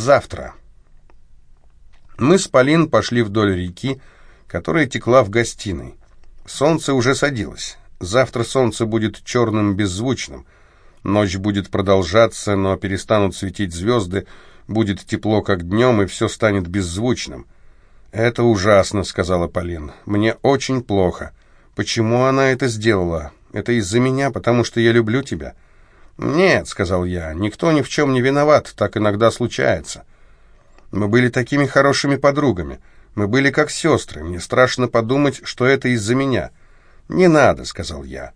Завтра. Мы с Полин пошли вдоль реки, которая текла в гостиной. Солнце уже садилось. Завтра солнце будет черным, беззвучным. Ночь будет продолжаться, но перестанут светить звезды, будет тепло, как днем, и все станет беззвучным. «Это ужасно», — сказала Полин. «Мне очень плохо. Почему она это сделала? Это из-за меня, потому что я люблю тебя». «Нет», — сказал я, — «никто ни в чем не виноват, так иногда случается». Мы были такими хорошими подругами. Мы были как сестры. Мне страшно подумать, что это из-за меня. «Не надо», — сказал я.